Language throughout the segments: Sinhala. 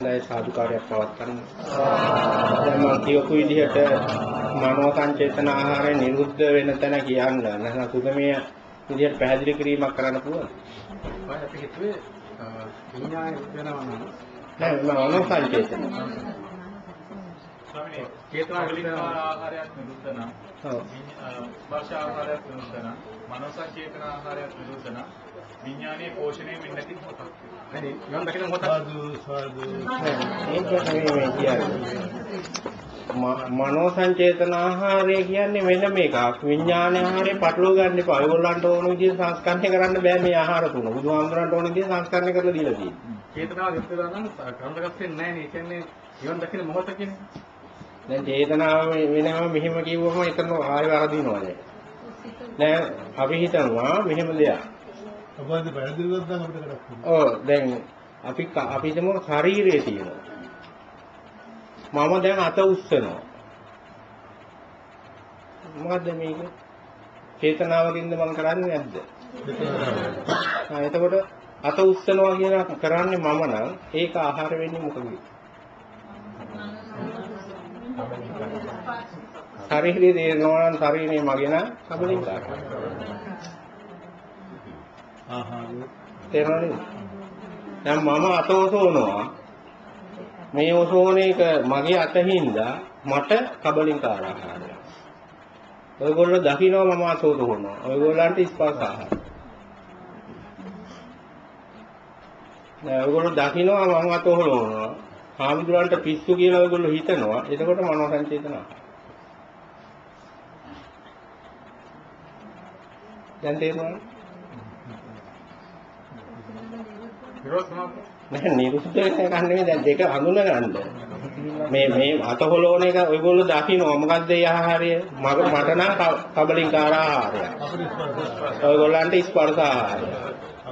දැන් සාදුකාරයක් පවත්වන්න. දැන් මම කියපු විදිහට මනෝ සංචේතන ආහාරය නිරුද්ධ වෙන තැන කියන්න නැත්නම් සුගමයේ විදිහට පැහැදිලි කිරීමක් කරන්න පුළුවන්. අපි හිතුවේ විඥානය වෙනවා නම් නෑ මනෝ සංචේතන. ස්වාමිනේ චේතනා වලින් ආහාරයක් නිරුද්ධ නම් ඔව්. ස්පර්ශ ආහාරයක් නිරුද්ධ නම් මනෝ සංචේතන ආහාරයක් නිරුද්ධ නම් විඥානයේ පෝෂණය වෙන්නේ නැති මොකක්ද? හරි නිවන් දකින මොහොත ඒක නෙමෙයි මේ කියන්නේ. ම- මනෝ සංචේතන ආහාරය කියන්නේ වෙන මේකක්. විඥාන ආහාරය පටලව ගන්න එපා. ඒගොල්ලන්ට ඕන විදිහට සංස්කරණය කරන්න බෑ මේ ආහාර තුන. බුදුහාමුදුරන්ට ඕන විදිහට සංස්කරණය කරලා දීලා තියෙනවා. චේතනාව වෙනවා නම් කන්දගස් වෙන්නේ නැහැ නේ. ඒ කියන්නේ නිවන් දකින මොහොත කියන්නේ. දැන් චේතනාව වෙනම මෙහෙම කිව්වම එතන ආයෙ වරදිනවා දැන්. දැන් අපි හිතනවා මෙහෙම දෙයක්. අපවාද පැහැදිලිවත් නම් අපිට කරක් වෙනවා. ඔව් දැන් අපි අපි හිතමු ශරීරයේ තියෙනවා. මම දැන් අත උස්සනවා. මොකද්ද මේක? චේතනාවකින්ද මම කරන්නේ නැද්ද? ආ එතකොට අත උස්සනවා කියන කරන්නේ මම නම් ඒක ආහාර වෙන්නේ මොකද? ශරීරයේ තේරෙනවා නම් ශරීරේ මගේ නම් කබලින්කාරයි. ආහාර තේරෙනවද? දැන් මම අත ඔසවනවා. මේ ඔසවන එක මගේ අතින්දා මට කබලින්කාර ආහාරයක්. ඔයගොල්ලෝ දකිනවා මම අත ඔසවනවා. ඔයගොල්ලන්ට ස්පර්ශ ආහාර. දැන් ඔයගොල්ලෝ දකිනවා මම අත ඔසවනවා. හාමුදුරන්ට පිස්සු කියලා ඔයගොල්ලෝ හිතනවා. එතකොට මනෝ සංචේතන ආහාර. දැන් තේරුණාද? නිරෝධ සමාපatti. නැහැ නිරුද්ධ වෙන එක නෙමෙයි දැන් දෙක අඳුන ගන්න. මේ මේ අත හොලෝන එක ඔයගොල්ලෝ දකින්නවා මොකද්ද ඒ ආහාරය? මග මට නම් ක- කබලින්කාර ආහාරය. අපිට ස්පර්ශ ඔයගොල්ලන්ට ස්පර්ශ ආහාරය.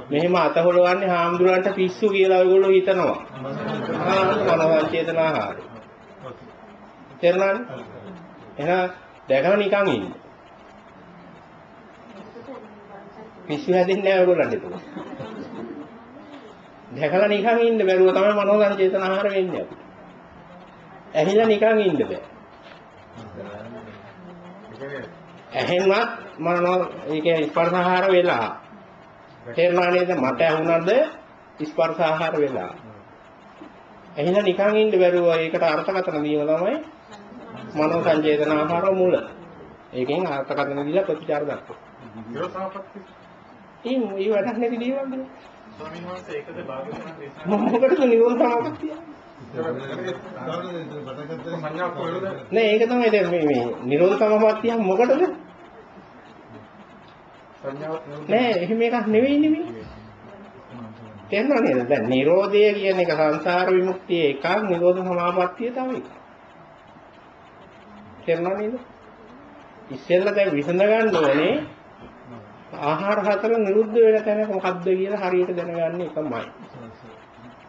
මෙහෙම අත හොලවන්නේ හාමුදුරන්ට පිස්සු කියලා ඔයගොල්ලෝ හිතනවා. ආ මනෝචේතන ආහාරය. තේරුණාද? එහෙනම් දැකලා නිකන් ඉන්න. පිස්සු හැදෙන්නේ නැහැ ඔයගොල්ලන්ට ඒක. දැකලා නිකන් ඉන්න බැරුව තමයි මනෝ සංචේතන ආහාර වෙන්නේ අපිට. ඇහිලා නිකන් ඉන්න බෑ. ඇහෙන්වත් මනෝ ඒකේ ස්පර්ශ ආහාර වෙලා. තේරුණා නේද? මට ඇහුණාද ස්පර්ශ ආහාර වෙලා. ඇහිලා නිකන් ඉන්න බැරුව ඒකට අර්ථකථන දීම තමයි මනෝ සංචේතන ආහාර මුල. ඒකෙන් අර්ථකථන දීලා ප්‍රතිචාර දක්වනවා. ඉතින් මේ වැඩක් නැති දේවල් නේ. ස්වාමීන් වහන්සේ ඒකද භාග්‍යවතුන් දේශනා මොකටද නිරෝධ සමාපත්තිය? නෑ ඒක තමයි දැන් මේ මේ නිරෝධ සමාපත්තිය මොකටද? නෑ එහෙම එකක් නෙවෙයි නෙමෙයි. තේරුණා නේද? දැන් නිරෝධය කියන එක සංසාර විමුක්තිය එකක් නිරෝධ සමාපත්තිය එකක්. තේරුණා නේද? ඉස්සෙල්ලා දැන් විසඳ ගන්න ඕනේ ආහාර හතර නිරුද්ධ වෙන තැන මොකද්ද කියලා හරියට දැනගන්න එකමයි.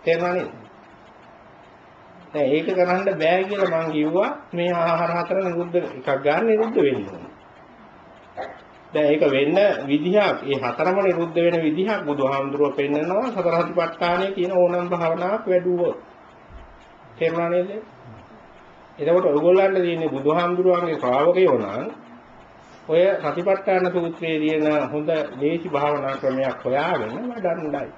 තේරුණා නේද? දැන් ඒක කරන්න බෑ කියලා මම කිව්වා මේ ආහාර හතර නිරුද්ධ එකක් ගන්න නිරුද්ධ වෙන්න ඕනේ. දැන් ඒක වෙන්න විදිහක් ඒ හතරම නිරුද්ධ වෙන විදිහක් බුදුහාමුදුරුවෝ පෙන්නනවා සතර සතිපට්ඨානයේ තියෙන ඕනම භාවනාවක් වැඩුවොත්. තේරුණා නේද? එතකොට ඔයගොල්ලන්ට තියෙන්නේ බුදුහාමුදුරුවන්ගේ ශ්‍රාවකයෝ නම් ඔය සතිපට්ඨාන සූත්‍රයේ තියෙන හොඳ දේශි භාවනා ක්‍රමයක් හොයාගෙන වඩන්නයි.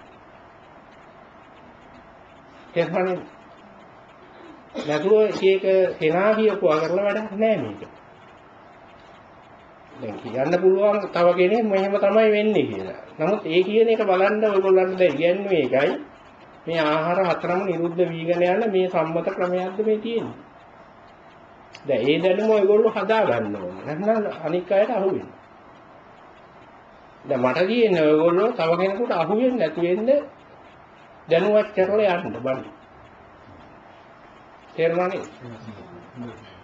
තේරුණා නේද? නැතුව එක එක කෙනා කියපුවා කරලා වැඩක් නැහැ මේක. දැන් කියන්න පුළුවන් තව කෙනෙක් මෙහෙම තමයි වෙන්නේ කියලා. නමුත් ඒ කියන එක බලන්න ඔයගොල්ලන්ට දැන් ඉගන්නේ ඒකයි. මේ ආහාර හතරම නිරුද්ධ වීගෙන යන මේ සම්මත ක්‍රමයක්ද මේ තියෙන්නේ. දැන් ඒ දැනුම ඔයගොල්ලෝ හදා ගන්න ඕනේ. නැත්නම් අනික් අයට අහු වෙනවා. දැන් මට තියෙන්නේ ඔයගොල්ලෝ තව කෙනෙකුට අහු වෙන්නේ නැති වෙන්න දැනුවත් කරලා යන්න බන්න. තේරුණා නේද?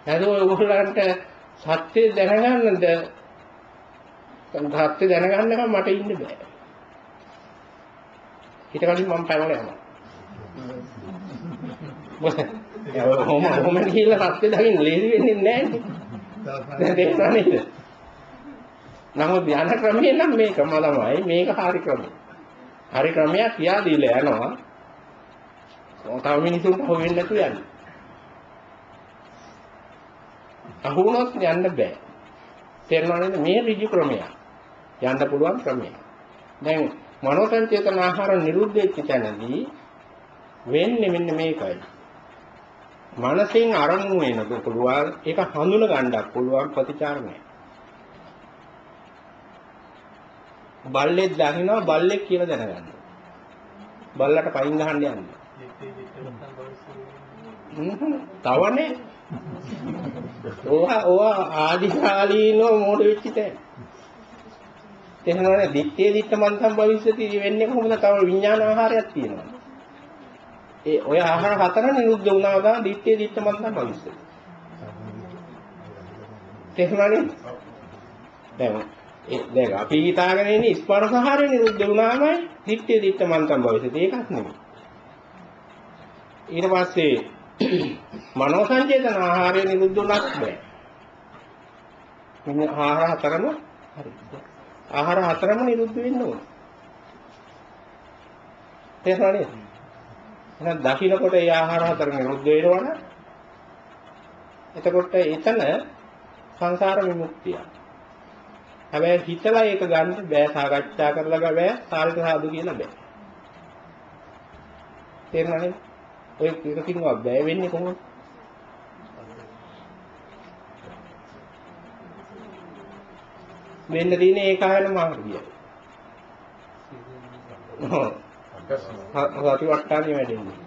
නැතුව ඔයගොල්ලන්ට සත්‍ය දැනගන්නද සත්‍ය දැනගන්නකම් මට ඉන්න බෑ. ඊට කලින් මම පැනලා යනවා. ඔහොම ඔහොම ගිහිල්ලා සත්‍ය දකින්න ලේසි වෙන්නේ නැහැ නේ. දැන් තේරුණා නේද? නමුත් ධ්‍යාන ක්‍රමයේ නම් මේකම තමයි මේක හරි ක්‍රමය. හරි ක්‍රමයක් කියා දීලා යනවා. තව මිනිසුන්ට හො වෙන්නේ නැතු යන්නේ. අහු වුණොත් යන්න බෑ. තේරෙනව නේද? මේ ඍජු ක්‍රමය. යන්න පුළුවන් ක්‍රමය. දැන් මනෝ සංචේතන ආහාර නිරුද්ධ වෙච්ච තැනදී වෙන්නේ මෙන්න මේකයි. මනසෙන් අරමුණු වෙනකොට පුළුවන් ඒක හඳුන ගන්නත් පුළුවන් ප්‍රතිචාරණය. බල්ලෙක් දකින්නවා බල්ලෙක් කියලා දැනගන්න. බල්ලට පයින් ගහන්න යන්න. හ්ම් තවනේ. ඕවා ඕවා ආදිකාලීනව මොඩ වෙච්ච තැන. තේරෙනවනේ දිත්තේ දිත්ත මන්තම් භවිෂ්‍යති වෙන්නේ කොහොමද? තව විඥාන ආහාරයක් තියෙනවා. ඒ ඔය ආහාර හතර නිරුද්ධ වුණා ගා දිත්තේ දිත්ත මන්තම් භවිෂ්‍යති. තේරුණානේ? දැන් ඒ දැන් අපි හිතාගෙන ඉන්නේ ස්පර්ශ ආහාරය නිරුද්ධ වුණාමයි දිත්තේ දිත්ත මන්තම් භවිෂ්‍යති. ඒකක් නෙමෙයි. ඊට පස්සේ මනෝ සංජේතන ආහාරය නිරුද්ධ වුණත් බෑ. මෙන්න ආහාර හතරම හරි. ආහාර හතරම නිරුද්ධ වෙන්න ඕන. තේරුණා නේද? එහෙනම් දකින්නකොට ඒ ආහාර හතර නිරුද්ධ වෙනවනම් එතකොට එතන සංසාර විමුක්තිය. හැබැයි හිතලා ඒක ගන්න බෑ සාකච්ඡා කරලා බෑ සාරිත සාදු කියලා බෑ. තේරුණා නේද? ඔය එකකින්වත් බෑ වෙන්නේ කොහොමද? වෙන්න තියෙන්නේ ඒකායන මාර්ගය. ඔව්. සතිවට්ටානේ වැඩෙන්නේ.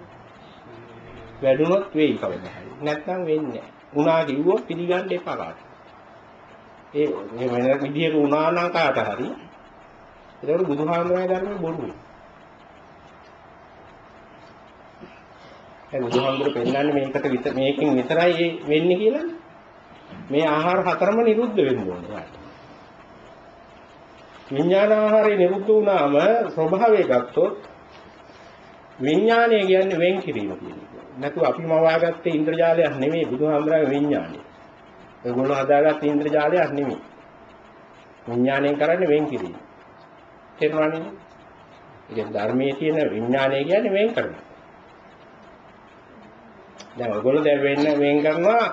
වැඩුණොත් වෙයි කවදා හරි. නැත්නම් වෙන්නේ නැහැ. උනා කිව්වොත් පිළිගන්න එපා කාට. ඒ මේ වෙන විදියට උනා නම් කාට හරි. ඒකට බුදුහාමුදුරනේ ධර්මයේ බොරුයි. ඒ බුදුහාමුදුර පෙන්නන්නේ මේකට විතර මේකෙන් විතරයි වෙන්නේ කියලා. මේ ආහාර හතරම නිරුද්ධ වෙන්න ඕනේ. විඥාන ආහාරය නිරුද්ධ වුණාම ස්වභාවය ගත්තොත් විඥානය කියන්නේ වෙන් කිරීම කියන එක. නැතුව අපි මවාගත්තේ ඉන්ද්‍රජාලයක් නෙමෙයි බුදුහාමුදුරගේ විඥානය. ඒගොල්ලෝ හදාගත්ත ඉන්ද්‍රජාලයක් නෙමෙයි. විඥාණයෙන් කරන්නේ වෙන් කිරීම. තේරුණානේ? ඉතින් ධර්මයේ තියෙන විඥානය කියන්නේ වෙන් කරනවා. දැන් ඔයගොල්ලෝ දැන් වෙන්න වෙන් කරනවා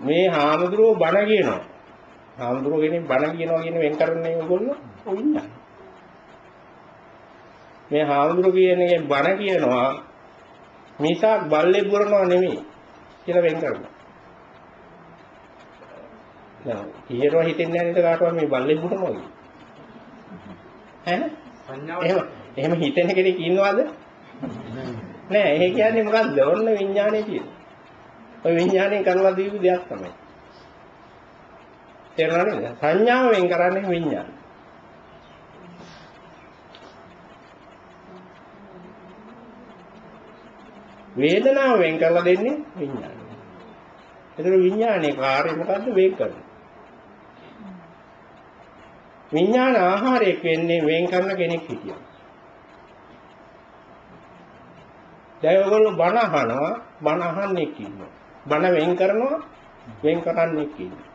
මේ හාමුදුරුවෝ බණ කියනවා. හාමුදුරුවෝ කෙනෙක් බණ කියනවා කියන වෙන් කරන්නේ ඔයගොල්ලෝ විඥානය. මේ හාමුදුරුවෝ කියන එකෙන් බණ කියනවා මිසක් බල්ලේ පුරනවා නෙමෙයි කියලා වෙන් කරනවා. දැන් ඊයරෝ හිතෙන්නේ නැහැ නේද කාටවත් මේ බල්ලේ පුරනවා කියලා. ඈ? එහෙම එහෙම හිතෙන කෙනෙක් ඉන්නවද? නෑ ඒ කියන්නේ මොකක්ද? ඔන්න විඥානය කියන්නේ. ඔය විඥාණයෙන් කරලා දීපු දෙයක් තමයි. තේරුණා නේද? සංඥාව වෙන් කරන්නේ විඥාන. වේදනාව වෙන් කරලා දෙන්නේ විඥානය. ඒතර විඥානයේ කාර්යය මොකද්ද වෙන් කරන්නේ? විඥාන ආහාරයක් වෙන්නේ වෙන් කරන කෙනෙක් හිටියා. දැන් ඔයගොල්ලෝ බණ අහනවා බණ අහන්නේ ඉන්නවා. බණ වෙන් කරනවා වෙන් කරන්නේ ඉන්නවා.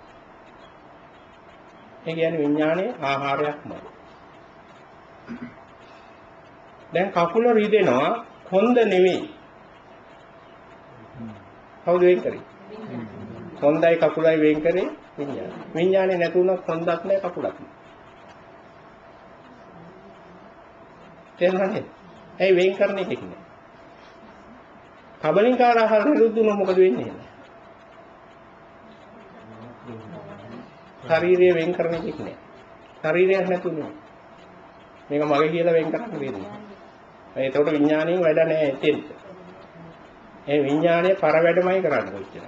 ඒ කියන්නේ විඥානයේ ආහාරයක්මයි. දැන් කකුල රිදෙනවා හොඳ නෙවෙයි. කවුද වෙන් කරේ? හොඳයි කකුලයි වෙන් කරේ විඥානය. විඥානේ නැතුණොත් හොඳක් නැහැ කකුලක් නැහැ. තේරුණානේ? ඇයි වෙන් කරන එකක් නෑ. කබලින්කාර ආහාර නිරුද්ධ වුණොත් මොකද වෙන්නේ? ශරීරය වෙන් කරන එකක් නෑ. ශරීරයක් නැතුණා. මේක මගේ කියලා වෙන් කරන්න වෙන්නේ. ඒතකොට විඥාණයෙන් වැඩ නෑ එතෙන්ට. ඒ විඥාණය පර වැඩමයි කරන්න කොච්චර.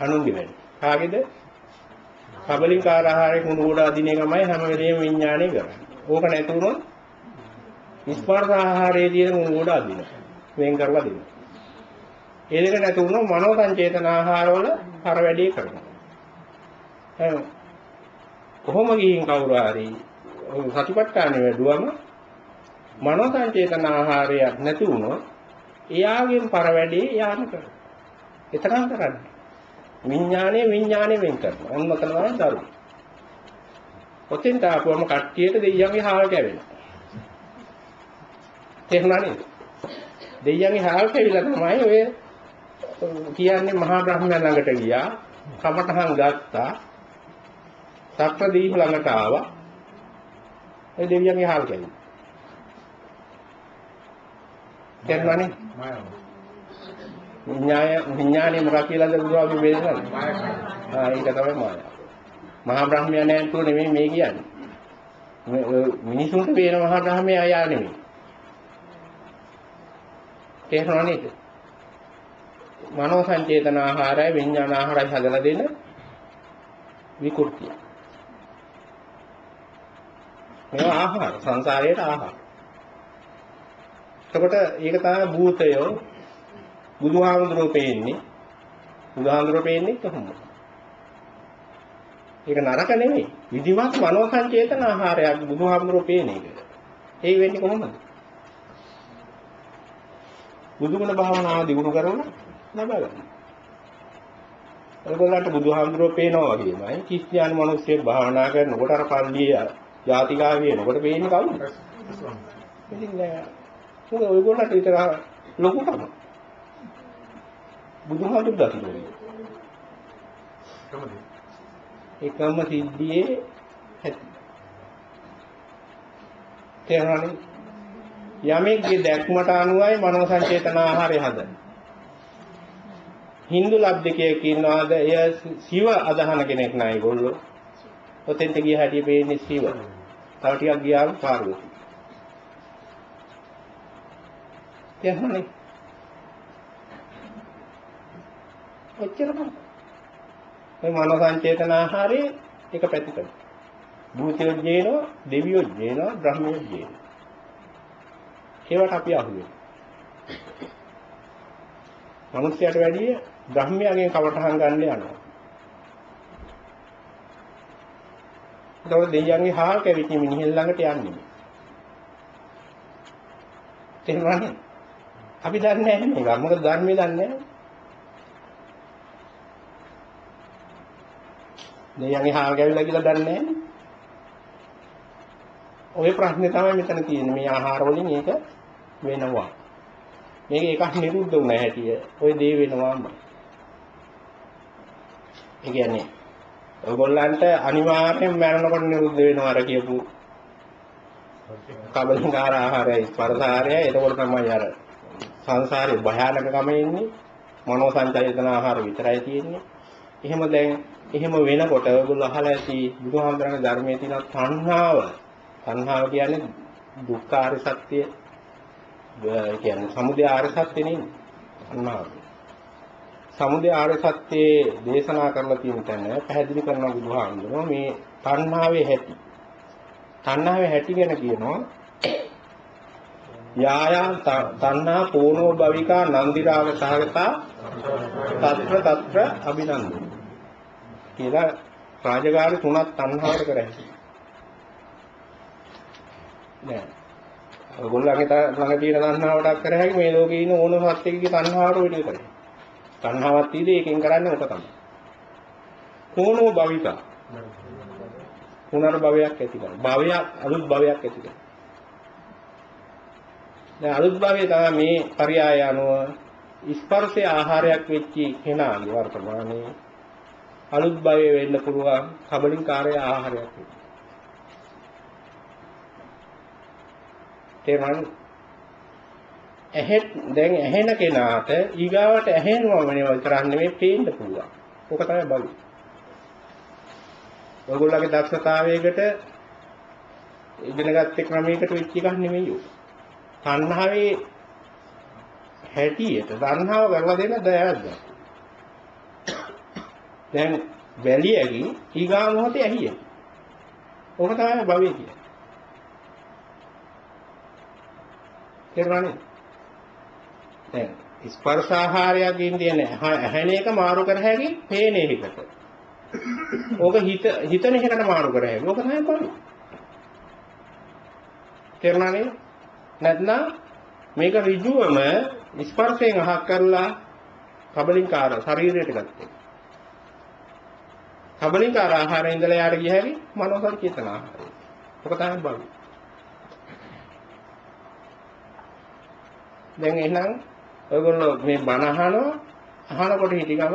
අනුන්ගේ වැඩ. කාගේද? කබලින්කාර ආහාරේ කුණු ගොඩ අදින එකමයි හැම වෙලේම විඥාණය කරන්නේ. ඕක නැතුනොත් ස්පර්ශ ආහාරයේ තියෙන කුණු ගොඩ අදින. වෙන් කරලා දෙන්න. ඒ දෙක නැති වුණොත් මනෝ සංචේතන ආහාරවල පර වැඩේ කරනවා. එහෙනම් කොහොම ගිහින් කවුරු හරි සතිපට්ඨානෙ වැඩුවම මනෝ සංචේතන ආහාරයක් නැති වුණොත් එයාගෙන් පර වැඩේ යාම කරනවා. එතරම් කරන්නේ. විඥානය විඥානය වෙන් කරනවා. ඔන්න ඔතන තමයි දරුවෝ. ඔතෙන් තාපුවම කට්ටියට දෙයියන්ගේ හාල් කැවෙනවා. තේරුණා නේද? දෙයියන්ගේ හාල් කැවිලා තමයි ඔය කියන්නේ මහා බ්‍රහ්මයන් ළඟට ගියා. කමටහන් ගත්තා. සක්‍ර දීප ළඟට ආවා. ඒ දෙවියන්ගේ හාල් කැවිලා. මායාව. විඥාය විඥානේ මොකක් කියලාද බුදුහාමුදුරු බෙදන්නේ? මායාව. ආ ඒක තමයි මායාව. මහා බ්‍රහ්මයන්යන් තුන නෙමෙයි මේ කියන්නේ. මේ ඔය මිනිසුන්ට පේන මහා බ්‍රහ්මයා යා නෙමෙයි. තේරුණා නේද? මනෝ සංචේතන ආහාරය විඥාන ආහාරය හදලා දෙන විකෘතිය. මේවා ආහාර සංසාරයට ආහාර. එතකොට ඒක තමයි භූතයෝ බුදුහාමුදුරුවෝ පේන්නේ. බුදුහාමුදුරුවෝ පේන්නේ කොහොමද? ඒක නරක නෙමෙයි. විධිමත් මනෝ සංචේතන ආහාරයක් බුදුහාමුදුරුවෝ පේන එක. ඒ වෙන්නේ කොහොමද? බුදුගුණ භාවනාව දිනු කරන ගන්න. ඒගොල්ලන්ට බුදුහාමුදුරුවෝ පේනවා වගේමයි ක්‍රිස්තියානි මිනිස්සු භාවනා කරනකොට අර පල්ලිය ජාතිකා වෙනකොට පේන්නේ කවුද? ඉතින්. මොකද ඔයගොල්ලන්ට විතර ලොකු තමයි. බුදුහාමුදුරුවෝ දකින්නේ. කොහොමද? එකම සිද්ධියේ ඇති. තේරුණානේ? යමෙක්ගේ දැක්මට අනුවයි මනෝ සංචේතන ආහාරය හදන්නේ. Hindu ලබ්ධකයෙක් ඉන්නවාද? එය සිව අදහන කෙනෙක් නෑ ඒගොල්ලෝ. ඔතෙන්ට ගිය හැටි පේන්නේ සිව. තව ටිකක් ගියාම පාර්වතී. තේරුණානේ? ඔච්චරම. මේ මනෝ සංචේතන ආහාරයේ එක පැතිකඩ. භූතයෝ ජේනවා, දෙවියෝ ජේනවා, බ්‍රහ්මයෝ ජේනවා. ඒවට අපි අහුවෙන්නේ. මිනිස්යාට වැඩිය බ්‍රහ්මයාගෙන් කවටහන් ගන්න යනවා. ඒතකොට දෙවියන්ගේ හාල් කැවිති මිනිහෙල් ළඟට යන්නේ. තේරුණානේ? අපි දන්නේ නැහැ මේක. මොකද ධර්මයේ දන්නේ නැහැ. දෙයන්ගේ හාල් කැවිලා කියලා දන්නේ නැහැ. ඔය ප්‍රශ්නේ තමයි මෙතන තියෙන්නේ. මේ ආහාර වලින් ඒක වෙනවා. මේක එකක් නිරුද්ධ වුණ හැටිය. ඔය දේ වෙනවාම. ඒ කියන්නේ ඔයගොල්ලන්ට අනිවාර්යෙන් මරණකොට නිරුද්ධ වෙනවා අර කියපු කබලින්කාර ආහාරයයි ස්පර්ශාහාරයයි එතකොට තමයි අර සංසාරේ භයානකකම එන්නේ මනෝ සංචේතන ආහාර විතරයි තියෙන්නේ. එහෙම දැන් එහෙම වෙනකොට ඔයගොල්ලෝ අහලා ඇති බුදුහාමරගේ ධර්මයේ තියෙන තණ්හාව. තණ්හාව කියන්නේ දුක්ඛාර සත්‍ය ඒ කියන්නේ සමුදය ආර්ය සත්‍ය නෙන්නේ තණ්හාව. සමුදය ආර්ය සත්‍යයේ දේශනා කරලා තියෙන තැන පැහැදිලි කරන බුදුහාමුදුරුවෝ මේ තණ්හාවේ හැටි. තණ්හාවේ හැටි ගැන කියනවා. යායා තණ්හා පෝනෝ භවිකා නන්දිරාග සහගතා తත්‍ර తත්‍ර අභිනන්දන. කියලා රාජකාරි තුනක් තණ්හාවට කරහැයි නෑ. ඔයගොල්ලන්ගේ ළඟ තියෙන තණ්හාවට කරහැයි මේ ලෝකේ ඉන්න ඕනම සත්‍යකගේ තණ්හාවට වෙඩි කරේ තණ්හාවක් තියෙදි ඒකෙන් කරන්නේ ඔක තමයි. පෝනෝ භවිකා. පුනර්භවයක් ඇති කරන භවයක් අලුත් භවයක් ඇති කරන දැන් අලුත් භවයේ තමයි මේ පරයය අනුව ස්පර්ශයේ ආහාරයක් වෙච්ච කෙනාගේ වර්තමානයේ අලුත් භවයේ වෙන්න පුළුවන් කබලින්කාරය ආහාරයක් වෙන්න. තේරුණාද? ඇහෙත් දැන් ඇහෙන කෙනාට ඊගාවට ඇහෙනවා වෙනවා විතරක් නෙමෙයි පේන්න පුළුවන්. ඕක තමයි භවය. ඔයගොල්ලෝගේ දක්ෂතාවයකට ඉගෙනගත්ත ක්‍රමයකට වෙච්ච එකක් නෙමෙයි ඔය. තණ්හාවේ හැටියට තණ්හාව කරලා දෙන්න දයාවක්. දැන් වැලියගේ ඊගා මොහොතේ ඇහිය. ඕක තමයි භවය කියන්නේ. තේරුණානේ? දැන් ස්පර්ශ ආහාරයක් ඉන්නේ ඇහෙන එක මාරු කර හැකි පේන එකකට. ඕක හිත හිතන එකට මාරු කර හැකි. ඕක තමයි බලු. තේරුණානේ? නැත්නම් මේක ඍජුවම ස්පර්ශයෙන් අහක් කරලා කබලින්කාර ශරීරයට ගත්තා. කබලින්කාර ආහාරයෙන් ඉඳලා යාට ගිය හැකි මනෝ සංකේතන ආහාරය. ඔක තමයි බලු. දැන් එහෙනම් ඔයගොල්ලෝ මේ බණ අහනවා අහනකොට හිටි ගම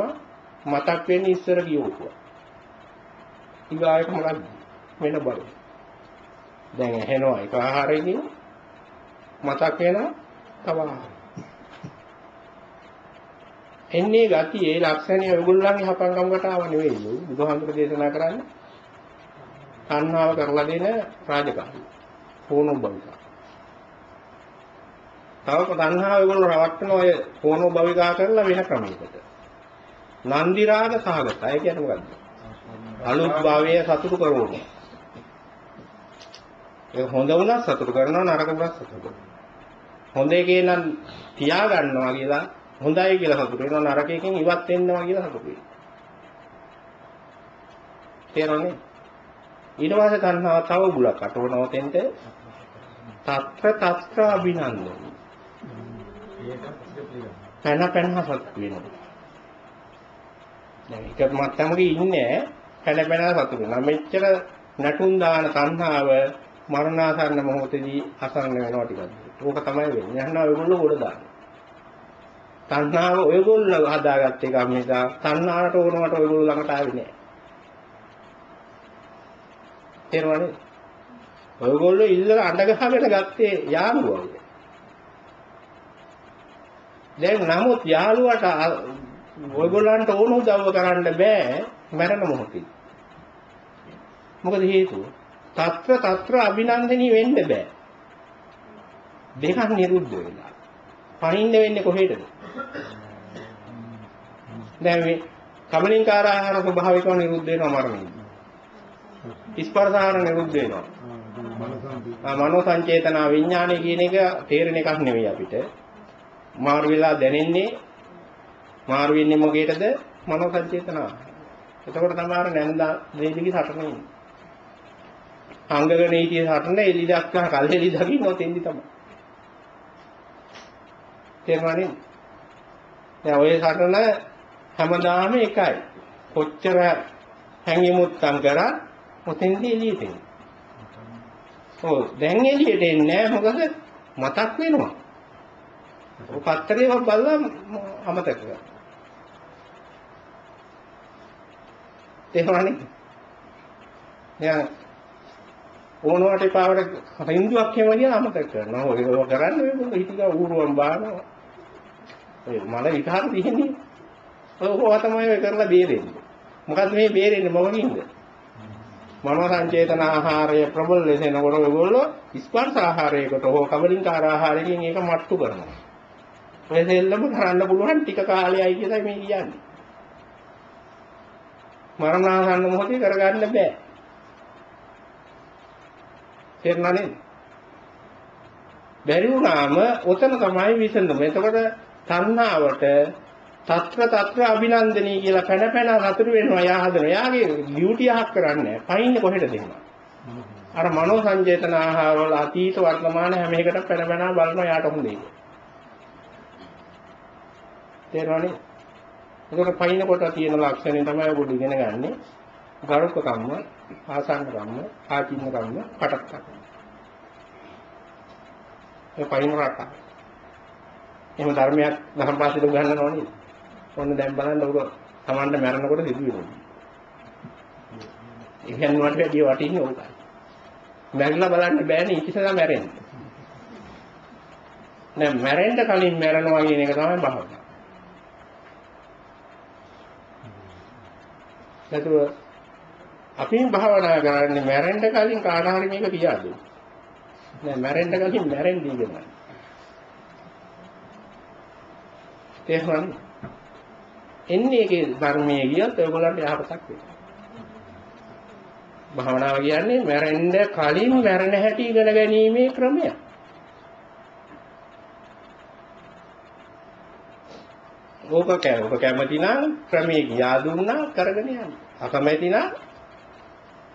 මතක් වෙන්නේ ඉස්සර කියවුවා. ඊගායක මොකක්ද? වෙන බල. දැන් ඇහෙනවා එක ආහාරයකින් මතක් වෙනවා තව ආහාරයක්. එන්නේ ගති ඒ ලක්ෂණය ඔයගොල්ලන්ගේ හපංකමකට ආව නෙවෙයි. බුදුහාමුදුර දේශනා කරන්නේ තණ්හාව කරලා දෙන රාජකාරී. ඕනෝ භවිකා. තව තණ්හාව ඔයගොල්ලෝ රවට්ටන ඔය ඕනෝ භවිකා කරලා වෙන ක්‍රමයකට. නන්දි රාග සහගතයි. ඒ කියන්නේ මොකද්ද? අලුත් භවයේ සතුටු කරවන. ඒ හොඳ වුණත් සතුටු කරනවා නරක වුණත් සතුටු කරනවා. හොඳ එකේ නම් තියා ගන්නවා කියලා හොඳයි කියලා සතුටු වෙනවා නරකයෙන් ඉවත් වෙන්නවා කියලා සතුටු වෙනවා. තේරෙන්නේ? ඊට පස්සේ තණ්හාව තව බුලක් අටවනවා තෙන්ට తත්‍ර తත්‍ර අභිනන්දන. පැන පැන සතුටු වෙනවා. දැන් එක මට්ටමක ඉන්නේ පැන පැන සතුටු වෙනවා. මෙච්චර නටුන් දාන තණ්හාව මරණාසන්න මොහොතේදී අසරණ වෙනවා ටිකක්. ඕක තමයි වෙන්නේ. යනවා ඔයගොල්ලෝ ගොඩ දාන්න. තණ්හාව ඔයගොල්ලෝ හදාගත්ත එක මිස තණ්හාවට ඕනවට ඔයගොල්ලෝ ළඟට ආවේ නෑ. තේරුණානේ? ඔයගොල්ලෝ ඉල්ලලා අඬ ගහගෙන ගත්තේ යාළුවා. දැන් නමුත් යාළුවට ඔයගොල්ලන්ට ඕන උදව්ව කරන්න බෑ මරණ මොහොතේ. මොකද හේතුව? తත්‍ර తත්‍ර අභිනන්දනී වෙන්න බෑ. දෙකක් නිරුද්ධ වෙලා. පනින්න වෙන්නේ කොහෙටද? දැන් මේ කමලින්කාර ආහාර ස්වභාවිකව නිරුද්ධ වෙනවා මරණය. ස්පර්ශ ආහාර නිරුද්ධ වෙනවා. මනෝ සංචේතන විඥානය කියන එක තේරෙන එකක් නෙවෙයි අපිට. මාරු වෙලා දැනෙන්නේ මාරු වෙන්නේ මොකේටද? මනෝ සංචේතන. එතකොට තමයි නැන්දා දෙවිදිගේ සටනේ ඉන්නේ. අංගග නීතිය සටන එලි දක්වා කල් එලි දකින්න ඔතෙන්දි තමයි. තේරුණානේ? දැන් ඔය සටන හැමදාම එකයි. කොච්චර හැංගිමුත්තම් කරා ඔතෙන්දි එළියට එන්නේ. ඔව් දැන් එළියට එන්නේ නැහැ මොකද මතක් වෙනවා. ඔය පත්තරේ බලලා අමතක කරා. තේරුණානේ? දැන් ඕනවට පාවට හින්දුවක් කියව කියලා අමතක කරනවා. ඔය ඔය කරන්නේ ඔය හිතිකා ඌරුවම් බානවා. ඔය මල විකාර තියෙන්නේ. ඔය තමයි ඔය කරලා බේරෙන්නේ. මොකද්ද මේ බේරෙන්නේ මොකකින්ද? මනෝ සංචේතන ආහාරය ප්‍රබල ලෙස එනකොට ඔයගොල්ලෝ ස්පර්ශ ආහාරයකට හෝ කබලින්කාර ආහාරයකින් ඒක මට්ටු කරනවා. ඔය දෙල්ලම කරන්න පුළුවන් ටික කාලයයි කියලා මේ කියන්නේ. මරණාසන්න මොහොතේ කරගන්න බෑ. තේරුණා නේද? බැරි වුණාම ඔතන තමයි විසඳුම. එතකොට තණ්හාවට తත්‍ර తත්‍ර අභිනන්දනී කියලා පැන පැන සතුරු වෙනවා යා හදන. යාගේ ඩියුටි අහක් කරන්නේ නැහැ. පයින්නේ කොහෙද දෙනවා? අර මනෝ සංජේතන ආහාර වල අතීත වර්තමාන හැම එකටම පැන පැන බලනවා යාට හොඳේ. තේරුණානේ? ඒකට පයින්නකොට තියෙන ලක්ෂණය තමයි ඔබ ඉගෙන ගන්නේ. ගරුක කම්ම, ආසන්න කම්ම, ආචින්න කම්ම, පටක් කම්ම. ඒ පයින් රට. එහෙම ධර්මයක් ධර්ම පාසලෙ උගන්වනවා නේද? ඔන්න දැන් බලන්න ඔබ Tamanda මැරෙනකොට සිදු වෙනවා. ඒ කියන්නේ වට වැඩි වටින්නේ ඕකයි. මැරිලා බලන්න බෑනේ ඉතිසලා මැරෙන්න. දැන් මැරෙන්න කලින් මැරෙනවා කියන එක තමයි භාවනාව. නැතුව අපි භාවනා කරන්නේ මැරෙන්න කලින් කාට හරි මේක කියා දෙන්න. නෑ මැරෙන්න කලින් මැරෙන්න ඉගෙනගන්න. තේරුණාද? එන්නේ ඒකේ ධර්මයේ ගියත් ඔයගොල්ලන්ට යහපතක් වෙනවා. භාවනාව කියන්නේ මැරෙන්න කලින් මැරෙන හැටි ඉගෙන ගැනීමේ ක්‍රමය. ඕක කෑ ඔබ කැමති නම් ක්‍රමයේ ගියා දුන්නා කරගෙන යන්න. අකමැති නම්